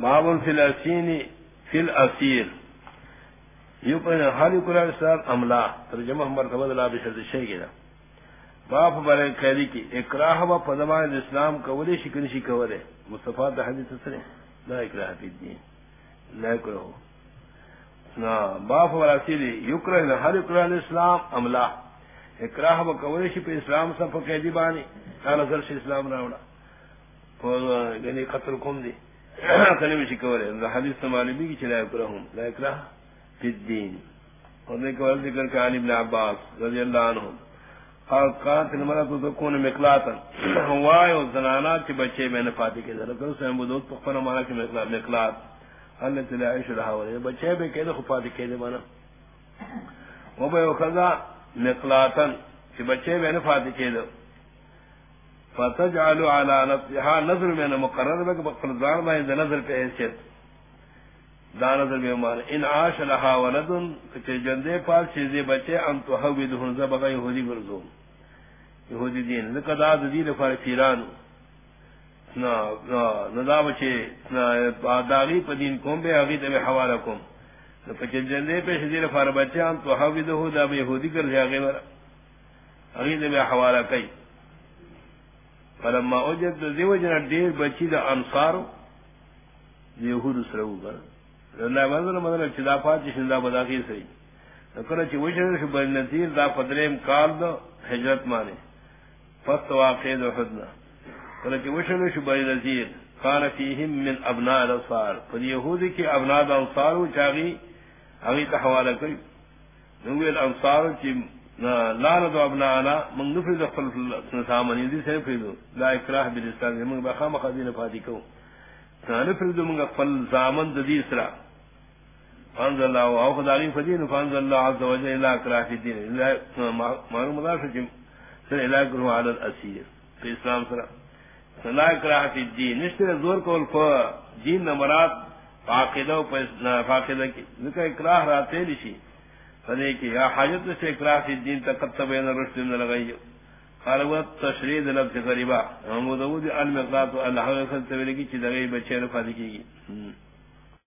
باب فی الاسین فی الاسیر. یو پر حال قرآن اسلام عملہ، ترجمہ مرتبہ لا بشد شیء گنا باپ بر قیدی کی، اکراہ و پدمان اسلام کولی شکن شی کولے مصطفی دا حدیث سنے لا اکراہ فی الدین. لا اکراہ. نا باپ بر اسیر یکرہ حال قرآن اسلام عملہ. اکراہ و کولی شی پہ اسلام سب قیدی بانی کانا سر شی اسلام راونا یعنی قتل کم دی. کلمہ شی کولے حدیث سمالی بھی کی چلا اکراہم لا اکراہ فی الدین. ہونے کے بعد ذکر کا علی بن عباس رضی اللہ عنہ. اور کانت المرأة تکون مقلاتا؟ ہوائے اور زنانات کے بچے میں نے فاتح کے ذرا کرو سہم بدود پخفر مانا کی مقلات. اللہ تعالی عیش رہا ہو بچے بھی کہہ دے خو فاتح کہہ دے مانا. وہ بے وخذا مقلاتا، کہ بچے میں نے فاتح کہہ دے فتجعلوا على نفسها ہاں، نظر میں نے مقرر بک بقفل میں نظر پہ حیثیت۔ دان در بیمان ان عاش لها ولدن کچھ جندے پاس چیزے بچے، ان تو حوید ہنزا بغا یہودی گرزو یہودی دین، لکہ دا دین فار پیرانو۔ ندا بچے داغی پا دین کم بے اغید بے حوالہ کم۔ کچھ جندے پہ شدیر فار بچے، ان تو حوید ہو دا بے یہودی گرزی آگے مرا۔ اغید بے حوالہ کئی۔ فلما اوجد دیو جنا دیر بچی دا انصارو یہود سرو کر مدن چدا پاتی شندا بداخی سی نکر چی وشن شو بن نظیر دا پدریم کال دا حجرت مانے فست واقع دا حدنا کر چی وشن شو بن نظیر کان فیہم من ابناء الانصار. فد یہودی کی ابناء الانصار چاگی اگی تحوالا کئی نوی الانصار چی لانا دو ابناءنا من نفرد خلف سامنی دی سے فریدو لا اکراہ بالاسلام من بخام خدین فاتی کو نفرد من فل زامن دی سرا فانزل الله او خدای فدین فانزل الله عز وجل الى اکراہ فی الدین معلوم اللہ سے سر الہ گرو علی الاسیر فی اسلام سرا لا اکراہ فی الدین نشتر زور کول فو دین نمرات فاقدہ و فاقدہ کی ذکر اکراہ راتے لشی فدے کی یا حاجت سے اقراف الدین تقت بین رشد من لغیو قال تشرید لفظ غریبا محمود ابو دی المقلات و اللہ خلط بلگی چی دغی بچے رفا دکی گی.